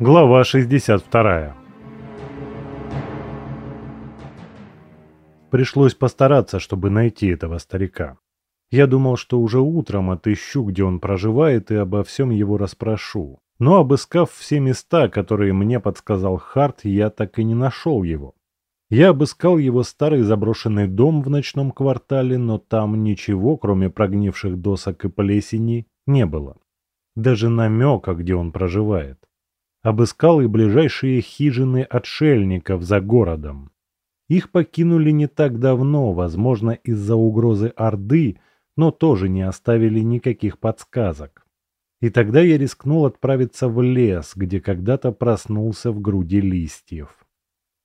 Глава 62. Пришлось постараться, чтобы найти этого старика. Я думал, что уже утром отыщу, где он проживает, и обо всем его расспрошу. Но обыскав все места, которые мне подсказал Харт, я так и не нашел его. Я обыскал его старый заброшенный дом в ночном квартале, но там ничего, кроме прогнивших досок и плесени, не было. Даже намека, где он проживает. Обыскал и ближайшие хижины отшельников за городом. Их покинули не так давно, возможно, из-за угрозы Орды, но тоже не оставили никаких подсказок. И тогда я рискнул отправиться в лес, где когда-то проснулся в груди листьев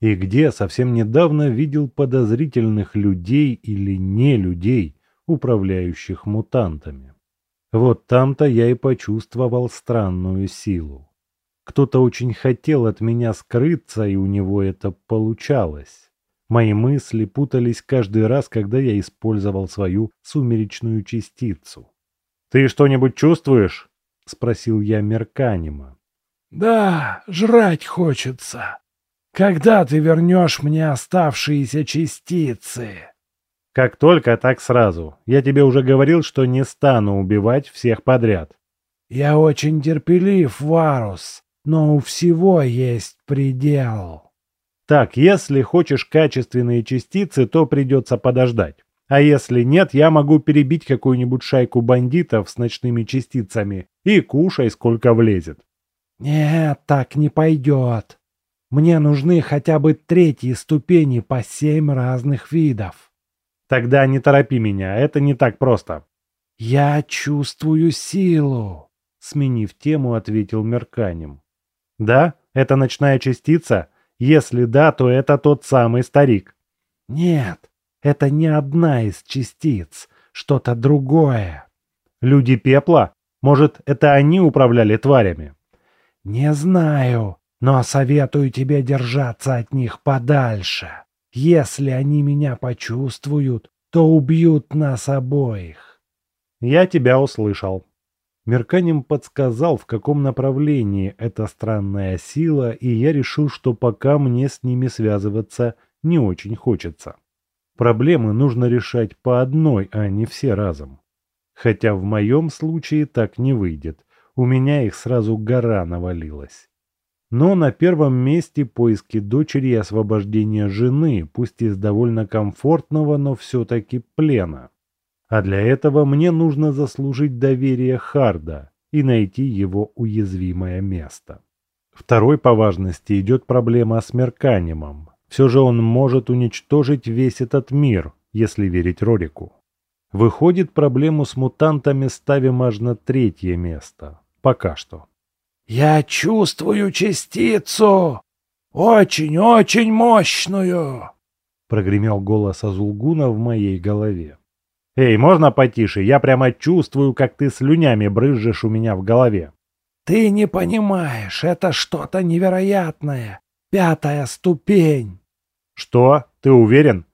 и где совсем недавно видел подозрительных людей или не людей, управляющих мутантами. Вот там-то я и почувствовал странную силу. Кто-то очень хотел от меня скрыться, и у него это получалось. Мои мысли путались каждый раз, когда я использовал свою сумеречную частицу. «Ты что-нибудь чувствуешь?» — спросил я Мерканима. «Да, жрать хочется», когда ты вернешь мне оставшиеся частицы? Как только, так сразу. Я тебе уже говорил, что не стану убивать всех подряд. Я очень терпелив, Варус, но у всего есть предел. Так, если хочешь качественные частицы, то придется подождать. А если нет, я могу перебить какую-нибудь шайку бандитов с ночными частицами и кушай, сколько влезет. Нет, так не пойдет. Мне нужны хотя бы третьи ступени по семь разных видов. Тогда не торопи меня, это не так просто. Я чувствую силу, сменив тему, ответил Мерканем. Да? Это ночная частица? Если да, то это тот самый старик. Нет, это не одна из частиц, что-то другое. Люди пепла? Может, это они управляли тварями? Не знаю, но советую тебе держаться от них подальше. Если они меня почувствуют, то убьют нас обоих. Я тебя услышал. Мерканем подсказал, в каком направлении эта странная сила, и я решил, что пока мне с ними связываться не очень хочется. Проблемы нужно решать по одной, а не все разом. Хотя в моем случае так не выйдет. У меня их сразу гора навалилась. Но на первом месте поиски дочери и освобождения жены, пусть из довольно комфортного, но все-таки плена. А для этого мне нужно заслужить доверие Харда и найти его уязвимое место. Второй по важности идет проблема с Мерканимом. Все же он может уничтожить весь этот мир, если верить Рорику. Выходит, проблему с мутантами ставим аж на третье место. Пока что. Я чувствую частицу, очень-очень мощную, прогремел голос Азулгуна в моей голове. Эй, можно потише? Я прямо чувствую, как ты слюнями брызжешь у меня в голове. Ты не понимаешь, это что-то невероятное. Пятая ступень. Что? Ты уверен?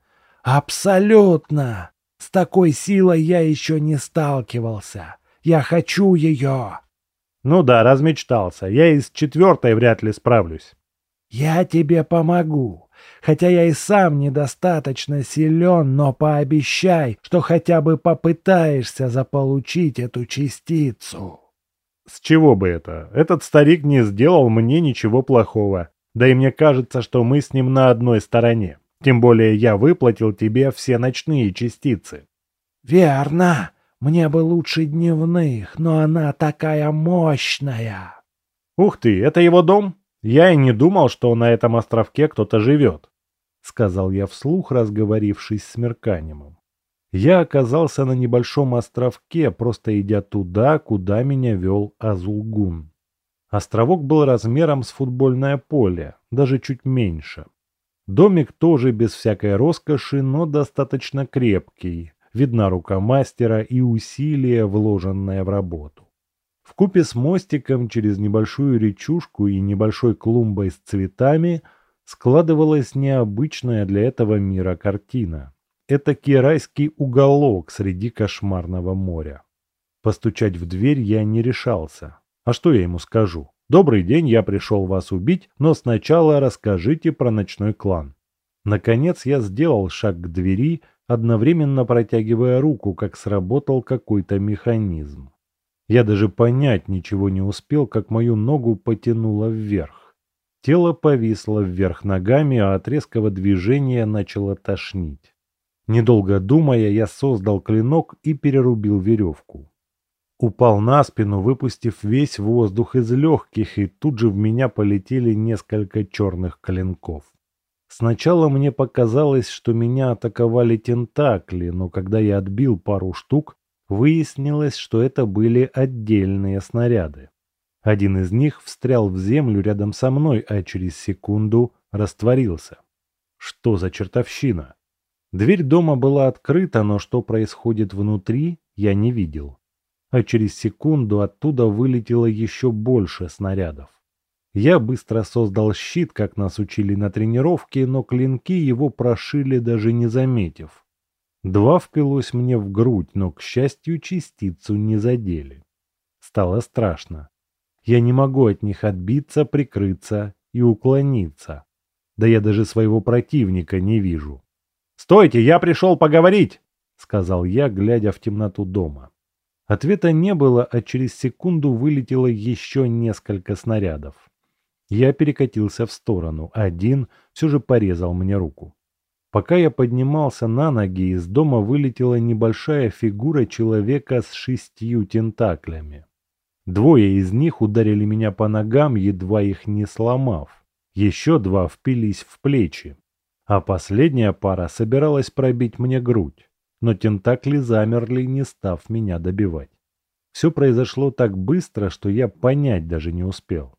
Абсолютно. С такой силой я еще не сталкивался. Я хочу ее. Ну да, размечтался. Я из четвертой вряд ли справлюсь. Я тебе помогу. Хотя я и сам недостаточно силен, но пообещай, что хотя бы попытаешься заполучить эту частицу. С чего бы это? Этот старик не сделал мне ничего плохого. Да и мне кажется, что мы с ним на одной стороне. Тем более я выплатил тебе все ночные частицы. Верно. Мне бы лучше дневных, но она такая мощная. Ух ты, это его дом? Я и не думал, что на этом островке кто-то живет, сказал я вслух, разговорившись с Мерканимом. Я оказался на небольшом островке, просто идя туда, куда меня вел Азулгун. Островок был размером с футбольное поле, даже чуть меньше. Домик тоже без всякой роскоши, но достаточно крепкий, видна рука мастера и усилие, вложенное в работу. В купе с мостиком через небольшую речушку и небольшой клумбой с цветами складывалась необычная для этого мира картина. Это кирайский уголок среди кошмарного моря. Постучать в дверь я не решался. А что я ему скажу? Добрый день, я пришел вас убить, но сначала расскажите про ночной клан. Наконец я сделал шаг к двери, одновременно протягивая руку, как сработал какой-то механизм. Я даже понять ничего не успел, как мою ногу потянуло вверх. Тело повисло вверх ногами, а от резкого движения начало тошнить. Недолго думая, я создал клинок и перерубил веревку. Упал на спину, выпустив весь воздух из легких, и тут же в меня полетели несколько черных клинков. Сначала мне показалось, что меня атаковали тентакли, но когда я отбил пару штук, выяснилось, что это были отдельные снаряды. Один из них встрял в землю рядом со мной, а через секунду растворился. Что за чертовщина? Дверь дома была открыта, но что происходит внутри, я не видел. А через секунду оттуда вылетело еще больше снарядов. Я быстро создал щит, как нас учили на тренировке, но клинки его прошили, даже не заметив. Два впилось мне в грудь, но, к счастью, частицу не задели. Стало страшно. Я не могу от них отбиться, прикрыться и уклониться. Да я даже своего противника не вижу. «Стойте, я пришел поговорить!» — сказал я, глядя в темноту дома. Ответа не было, а через секунду вылетело еще несколько снарядов. Я перекатился в сторону, один все же порезал мне руку. Пока я поднимался на ноги, из дома вылетела небольшая фигура человека с шестью тентаклями. Двое из них ударили меня по ногам, едва их не сломав. Еще два впились в плечи. А последняя пара собиралась пробить мне грудь, но тентакли замерли, не став меня добивать. Все произошло так быстро, что я понять даже не успел.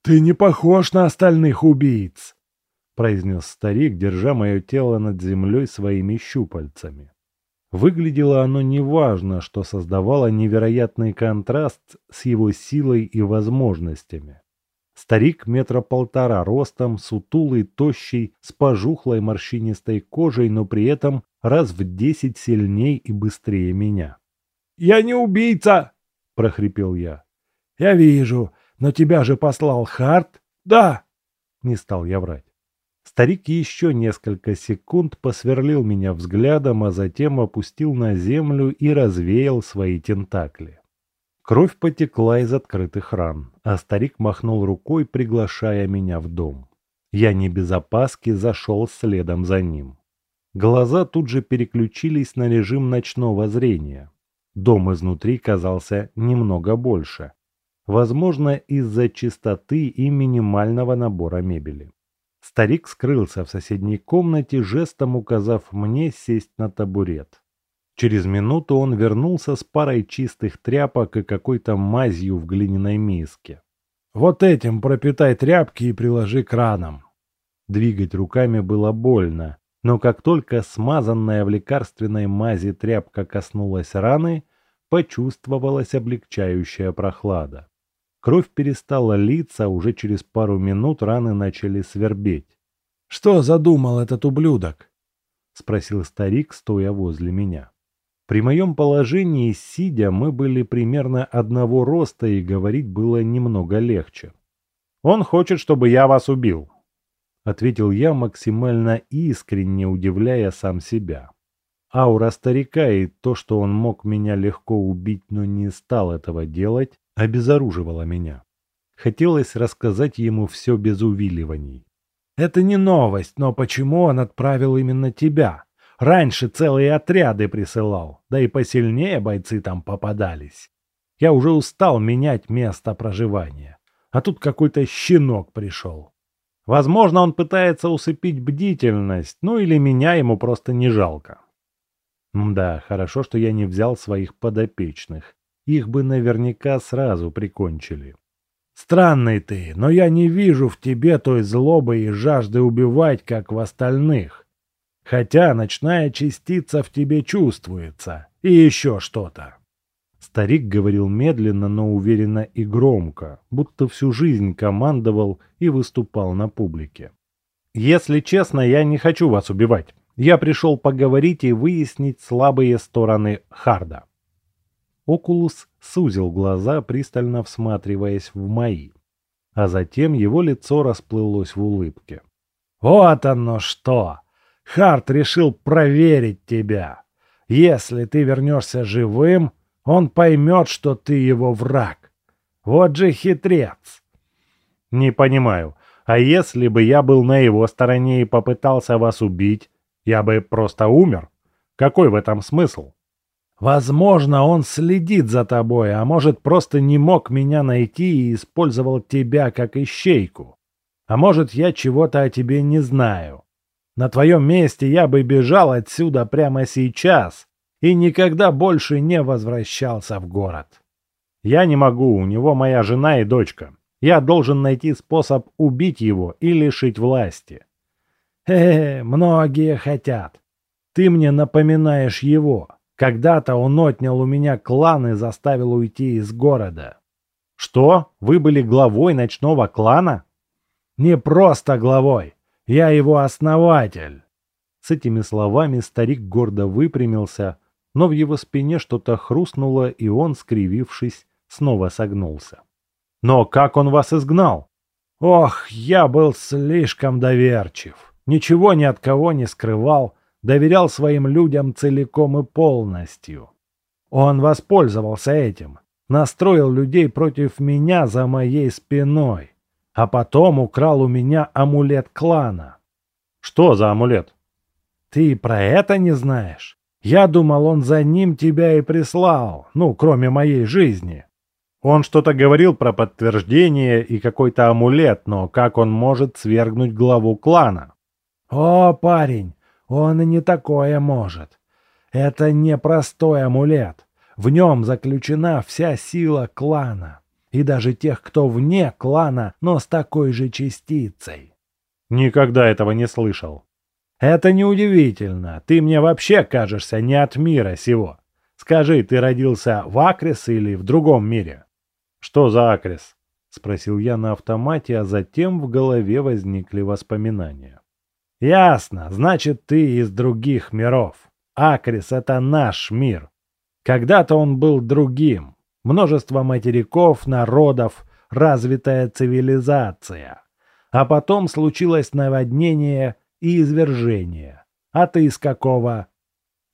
«Ты не похож на остальных убийц!» — произнес старик, держа мое тело над землей своими щупальцами. Выглядело оно неважно, что создавало невероятный контраст с его силой и возможностями. Старик метра полтора ростом, сутулый, тощий, с пожухлой морщинистой кожей, но при этом раз в десять сильней и быстрее меня. «Я не убийца!» — прохрипел я. «Я вижу. Но тебя же послал Харт? Да. Не стал я врать. Старик еще несколько секунд посверлил меня взглядом, а затем опустил на землю и развеял свои тентакли. Кровь потекла из открытых ран, а старик махнул рукой, приглашая меня в дом. Я не без опаски зашел следом за ним. Глаза тут же переключились на режим ночного зрения. Дом изнутри казался немного больше, возможно, из-за чистоты и минимального набора мебели. Старик скрылся в соседней комнате, жестом указав мне сесть на табурет. Через минуту он вернулся с парой чистых тряпок и какой-то мазью в глиняной миске. «Вот этим пропитай тряпки и приложи к ранам». Двигать руками было больно, но как только смазанная в лекарственной мази тряпка коснулась раны, почувствовалась облегчающая прохлада. Кровь перестала литься, а уже через пару минут раны начали свербеть. «Что задумал этот ублюдок?» — спросил старик, стоя возле меня. При моем положении, сидя, мы были примерно одного роста, и говорить было немного легче. «Он хочет, чтобы я вас убил», — ответил я максимально искренне, удивляя сам себя. Аура старика и то, что он мог меня легко убить, но не стал этого делать, обезоруживала меня. Хотелось рассказать ему все без увиливаний. «Это не новость, но почему он отправил именно тебя? Раньше целые отряды присылал, да и посильнее бойцы там попадались. Я уже устал менять место проживания, а тут какой-то щенок пришел. Возможно, он пытается усыпить бдительность, ну или меня ему просто не жалко. Да, хорошо, что я не взял своих подопечных их бы наверняка сразу прикончили. Странный ты, но я не вижу в тебе той злобы и жажды убивать, как в остальных. Хотя ночная частица в тебе чувствуется. И еще что-то. Старик говорил медленно, но уверенно и громко, будто всю жизнь командовал и выступал на публике. «Если честно, я не хочу вас убивать. Я пришел поговорить и выяснить слабые стороны Харда. Окулус сузил глаза, пристально всматриваясь в мои. А затем его лицо расплылось в улыбке. «Вот оно что! Харт решил проверить тебя. Если ты вернешься живым, он поймет, что ты его враг. Вот же хитрец!» «Не понимаю. А если бы я был на его стороне и попытался вас убить, я бы просто умер? Какой в этом смысл?» Возможно, он следит за тобой, а может, просто не мог меня найти и использовал тебя как ищейку. А может, я чего-то о тебе не знаю. На твоем месте я бы бежал отсюда прямо сейчас и никогда больше не возвращался в город. Я не могу, у него моя жена и дочка. Я должен найти способ убить его и лишить власти. Э, многие хотят. Ты мне напоминаешь его. Когда-то он отнял у меня клан и заставил уйти из города. Что? Вы были главой ночного клана? Не просто главой. Я его основатель. С этими словами старик гордо выпрямился, но в его спине что-то хрустнуло, и он, скривившись, снова согнулся. Но как он вас изгнал? Ох, я был слишком доверчив. Ничего ни от кого не скрывал, доверял своим людям целиком и полностью. Он воспользовался этим, настроил людей против меня за моей спиной, а потом украл у меня амулет клана. Что за амулет? Ты про это не знаешь? Я думал, он за ним тебя и прислал, ну, кроме моей жизни. Он что-то говорил про подтверждение и какой-то амулет, но как он может свергнуть главу клана? О, парень, он и не такое может. Это не простой амулет. В нем заключена вся сила клана. И даже тех, кто вне клана, но с такой же частицей. Никогда этого не слышал. Это неудивительно. Ты мне вообще кажешься не от мира сего. Скажи, ты родился в Акрис или в другом мире? Что за Акрис? Спросил я на автомате, а затем в голове возникли воспоминания. Ясно, значит, ты из других миров. Акрис — это наш мир. Когда-то он был другим. Множество материков, народов, развитая цивилизация. А потом случилось наводнение и извержение. А ты из какого?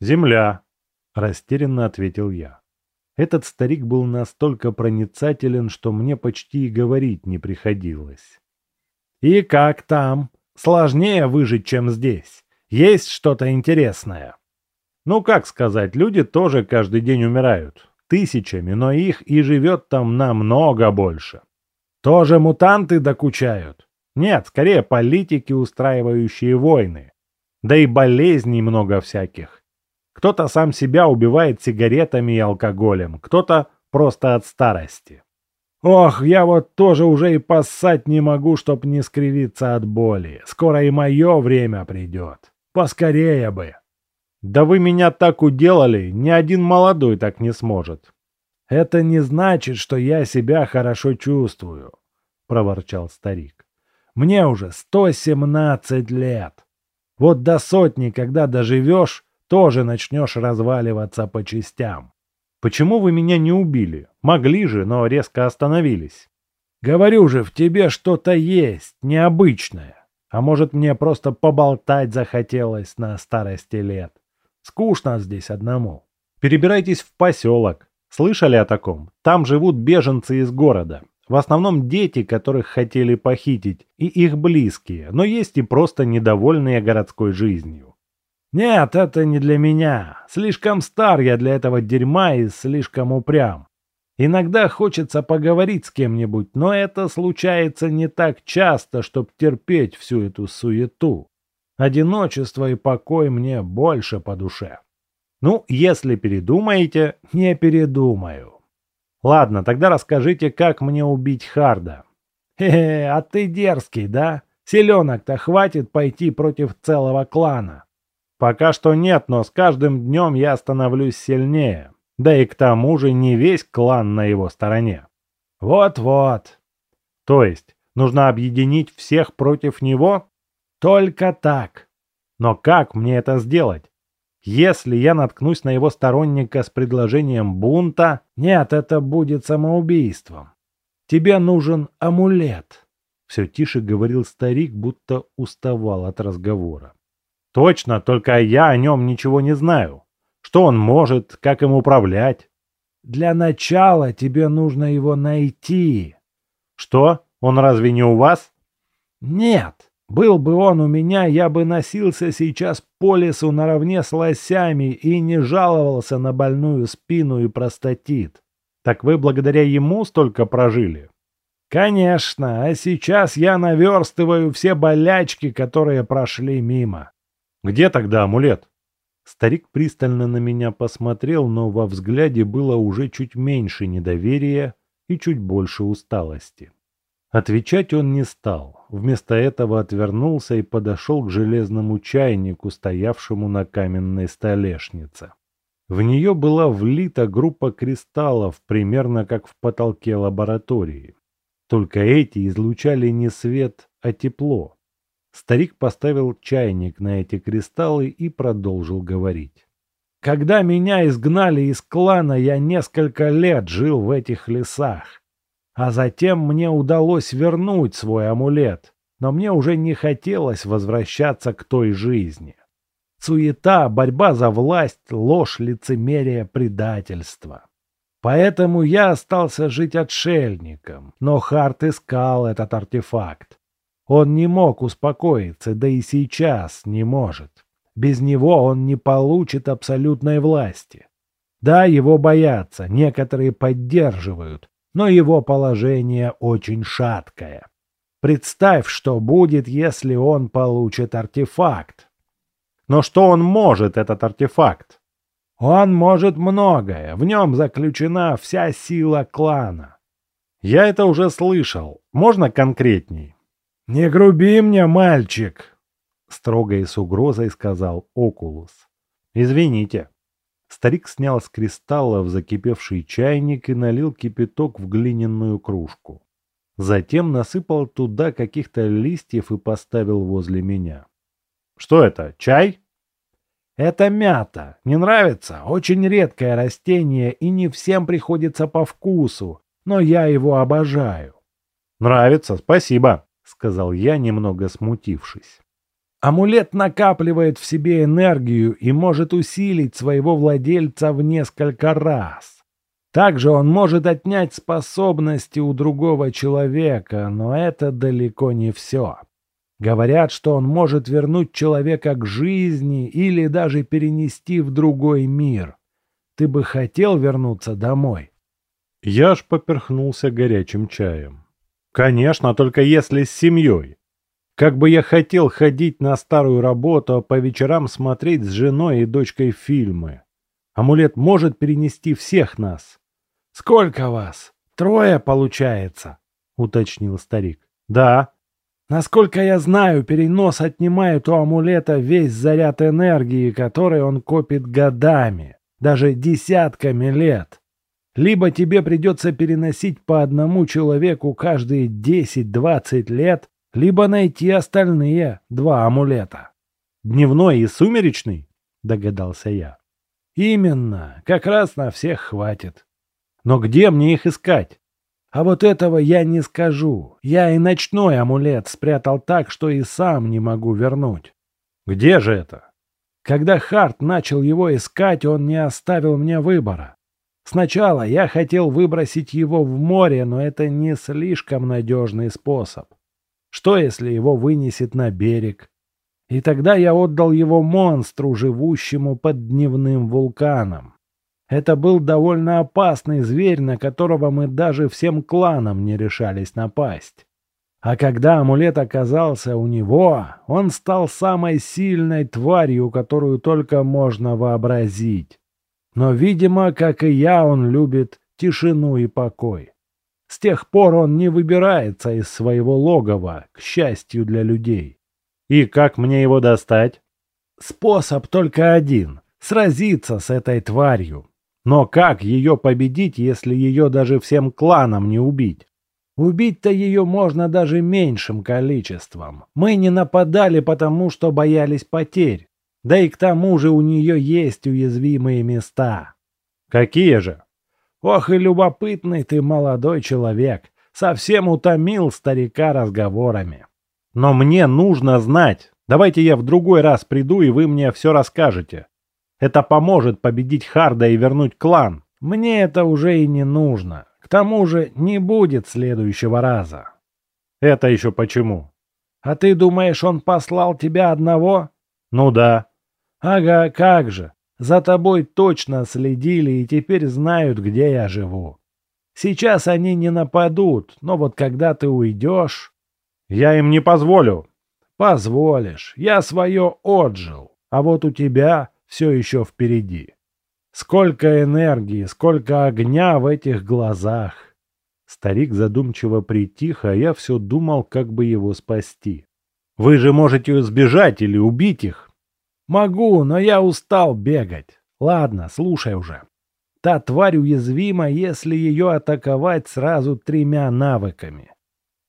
Земля, растерянно ответил я. Этот старик был настолько проницателен, что мне почти и говорить не приходилось. «И как там?» Сложнее выжить, чем здесь. Есть что-то интересное. Ну, как сказать, люди тоже каждый день умирают. Тысячами, но их и живет там намного больше. Тоже мутанты докучают? Нет, скорее политики, устраивающие войны. Да и болезней много всяких. Кто-то сам себя убивает сигаретами и алкоголем, кто-то просто от старости. Ох, я вот тоже уже и поссать не могу, чтоб не скривиться от боли. Скоро и мое время придет. Поскорее бы. Да вы меня так уделали, ни один молодой так не сможет. Это не значит, что я себя хорошо чувствую, проворчал старик. Мне уже 117 лет. Вот до сотни, когда доживешь, тоже начнешь разваливаться по частям. Почему вы меня не убили? Могли же, но резко остановились. Говорю же, в тебе что-то есть, необычное. А может, мне просто поболтать захотелось на старости лет. Скучно здесь одному. Перебирайтесь в поселок. Слышали о таком? Там живут беженцы из города. В основном дети, которых хотели похитить, и их близкие, но есть и просто недовольные городской жизнью. «Нет, это не для меня. Слишком стар я для этого дерьма и слишком упрям. Иногда хочется поговорить с кем-нибудь, но это случается не так часто, чтобы терпеть всю эту суету. Одиночество и покой мне больше по душе. Ну, если передумаете, не передумаю. Ладно, тогда расскажите, как мне убить Харда. Хе-хе, а ты дерзкий, да? Селенок-то хватит пойти против целого клана. Пока что нет, но с каждым днем я становлюсь сильнее. Да и к тому же не весь клан на его стороне. Вот-вот. То есть, нужно объединить всех против него? Только так. Но как мне это сделать? Если я наткнусь на его сторонника с предложением бунта... Нет, это будет самоубийством. тебе нужен амулет. Все тише говорил старик, будто уставал от разговора. Точно, только я о нем ничего не знаю. Что он может, как им управлять? Для начала тебе нужно его найти. Что? Он разве не у вас? Нет. Был бы он у меня, я бы носился сейчас по лесу наравне с лосями и не жаловался на больную спину и простатит. Так вы благодаря ему столько прожили? Конечно, а сейчас я наверстываю все болячки, которые прошли мимо. Где тогда амулет? Старик пристально на меня посмотрел, но во взгляде было уже чуть меньше недоверия и чуть больше усталости. Отвечать он не стал. Вместо этого отвернулся и подошел к железному чайнику, стоявшему на каменной столешнице. В нее была влита группа кристаллов, примерно как в потолке лаборатории. Только эти излучали не свет, а тепло. Старик поставил чайник на эти кристаллы и продолжил говорить. «Когда меня изгнали из клана, я несколько лет жил в этих лесах. А затем мне удалось вернуть свой амулет, но мне уже не хотелось возвращаться к той жизни. Суета, борьба за власть, ложь, лицемерие, предательство. Поэтому я остался жить отшельником, но Харт искал этот артефакт. Он не мог успокоиться, да и сейчас не может. Без него он не получит абсолютной власти. Да, его боятся, некоторые поддерживают, но его положение очень шаткое. Представь, что будет, если он получит артефакт. Но что он может, этот артефакт? Он может многое, в нем заключена вся сила клана. Я это уже слышал. Можно конкретней? Не груби мне, мальчик, строго и с угрозой сказал Окулус. Извините. Старик снял с кристаллов закипевший чайник и налил кипяток в глиняную кружку. Затем насыпал туда каких-то листьев и поставил возле меня. «Что это, чай?» «Это мята. Не нравится? Очень редкое растение, и не всем приходится по вкусу, но я его обожаю». «Нравится, спасибо», — сказал я, немного смутившись. Амулет накапливает в себе энергию и может усилить своего владельца в несколько раз. Также он может отнять способности у другого человека, но это далеко не все. Говорят, что он может вернуть человека к жизни или даже перенести в другой мир. Ты бы хотел вернуться домой? Я аж поперхнулся горячим чаем. Конечно, только если с семьей. Как бы я хотел ходить на старую работу, а по вечерам смотреть с женой и дочкой фильмы. Амулет может перенести всех нас. — Сколько вас? Трое, получается? — уточнил старик. — Да. Насколько я знаю, перенос отнимает у амулета весь заряд энергии, который он копит годами, даже десятками лет. Либо тебе придется переносить по одному человеку каждые 10-20 лет, либо найти остальные два амулета. Дневной и сумеречный, догадался я. Именно, как раз на всех хватит. Но где мне их искать? А вот этого я не скажу. Я и ночной амулет спрятал так, что и сам не могу вернуть. Где же это? Когда Харт начал его искать, он не оставил мне выбора. Сначала я хотел выбросить его в море, но это не слишком надежный способ. Что, если его вынесет на берег? И тогда я отдал его монстру, живущему под дневным вулканом. Это был довольно опасный зверь, на которого мы даже всем кланам не решались напасть. А когда амулет оказался у него, он стал самой сильной тварью, которую только можно вообразить. Но, видимо, как и я, он любит тишину и покой. С тех пор он не выбирается из своего логова, к счастью для людей. И как мне его достать? Способ только один — сразиться с этой тварью. Но как ее победить, если ее даже всем кланам не убить? Убить-то ее можно даже меньшим количеством. Мы не нападали, потому что боялись потерь. Да и к тому же у нее есть уязвимые места. Какие же? Ох и любопытный ты молодой человек. Совсем утомил старика разговорами. Но мне нужно знать. Давайте я в другой раз приду, и вы мне все расскажете. Это поможет победить Харда и вернуть клан. Мне это уже и не нужно. К тому же не будет следующего раза. Это еще почему? А ты думаешь, он послал тебя одного? Ну да. Ага, как же. За тобой точно следили и теперь знают, где я живу. Сейчас они не нападут, но вот когда ты уйдешь... Я им не позволю. Позволишь. Я свое отжил. А вот у тебя все еще впереди. Сколько энергии, сколько огня в этих глазах. Старик задумчиво притих, а я все думал, как бы его спасти. Вы же можете сбежать или убить их. Могу, но я устал бегать. Ладно, слушай уже. Та тварь уязвима, если ее атаковать сразу тремя навыками.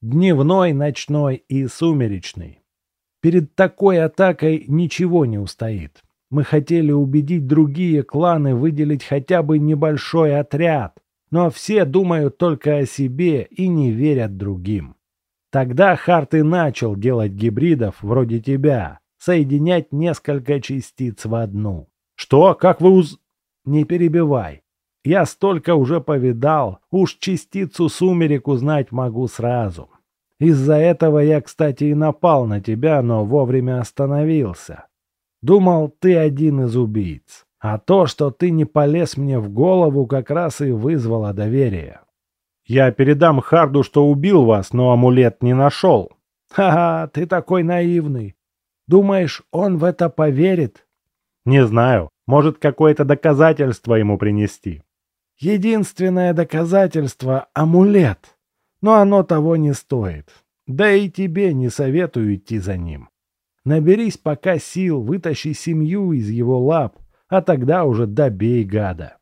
Дневной, ночной и сумеречный. Перед такой атакой ничего не устоит. Мы хотели убедить другие кланы выделить хотя бы небольшой отряд, но все думают только о себе и не верят другим. Тогда Харт и начал делать гибридов вроде тебя, соединять несколько частиц в одну. Что? Как вы уз... Не перебивай. Я столько уже повидал, уж частицу сумерек узнать могу сразу. Из-за этого я, кстати, и напал на тебя, но вовремя остановился. Думал, ты один из убийц. А то, что ты не полез мне в голову, как раз и вызвало доверие. Я передам Харду, что убил вас, но амулет не нашел. Ха-ха, ты такой наивный. Думаешь, он в это поверит? Не знаю. Может, какое-то доказательство ему принести. Единственное доказательство — амулет. Но оно того не стоит. Да и тебе не советую идти за ним. Наберись пока сил, вытащи семью из его лап, а тогда уже добей гада.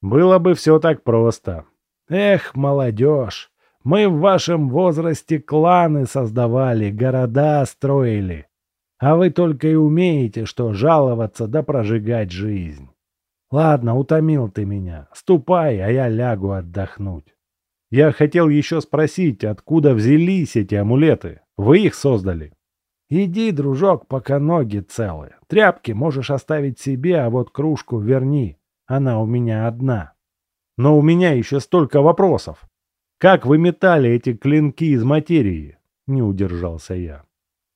Было бы все так просто. Эх, молодежь, мы в вашем возрасте кланы создавали, города строили. А вы только и умеете, что жаловаться да прожигать жизнь. Ладно, утомил ты меня. Ступай, а я лягу отдохнуть. Я хотел еще спросить, откуда взялись эти амулеты? Вы их создали? Иди, дружок, пока ноги целы. Тряпки можешь оставить себе, а вот кружку верни. Она у меня одна. Но у меня еще столько вопросов. Как вы метали эти клинки из материи? Не удержался я.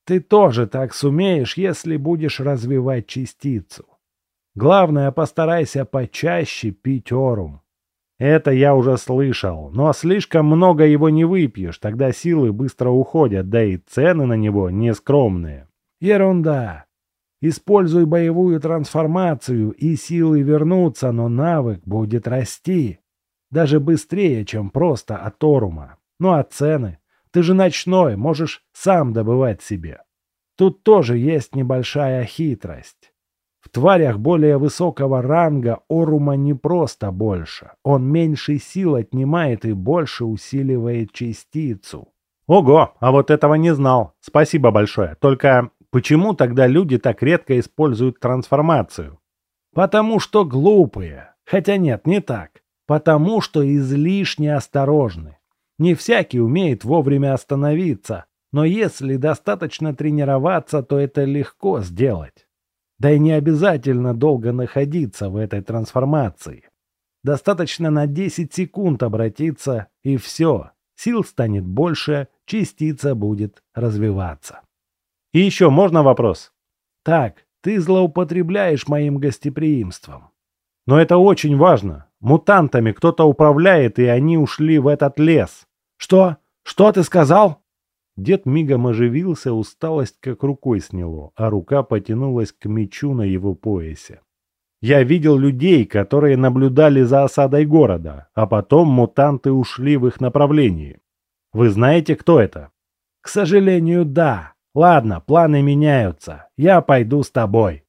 Ты тоже так сумеешь, если будешь развивать частицу. Главное, постарайся почаще пить орум. Это я уже слышал, но слишком много его не выпьешь, тогда силы быстро уходят, да и цены на него нескромные. Ерунда. Используй боевую трансформацию, и силы вернутся, но навык будет расти. Даже быстрее, чем просто от Орума. Ну а цены? Ты же ночной, можешь сам добывать себе. Тут тоже есть небольшая хитрость. В тварях более высокого ранга Орума не просто больше. Он меньше сил отнимает и больше усиливает частицу. Ого, а вот этого не знал. Спасибо большое. Только почему тогда люди так редко используют трансформацию? Потому что глупые. Хотя нет, не так. Потому что излишне осторожны. Не всякий умеет вовремя остановиться, но если достаточно тренироваться, то это легко сделать. Да и не обязательно долго находиться в этой трансформации. Достаточно на 10 секунд обратиться, и все. Сил станет больше, частица будет развиваться. И еще можно вопрос? Так, ты злоупотребляешь моим гостеприимством. Но это очень важно. Мутантами кто-то управляет, и они ушли в этот лес. Что? Что ты сказал? Дед мигом оживился, усталость как рукой сняло, а рука потянулась к мечу на его поясе. Я видел людей, которые наблюдали за осадой города, а потом мутанты ушли в их направлении. Вы знаете, кто это? К сожалению, да. Ладно, планы меняются. Я пойду с тобой.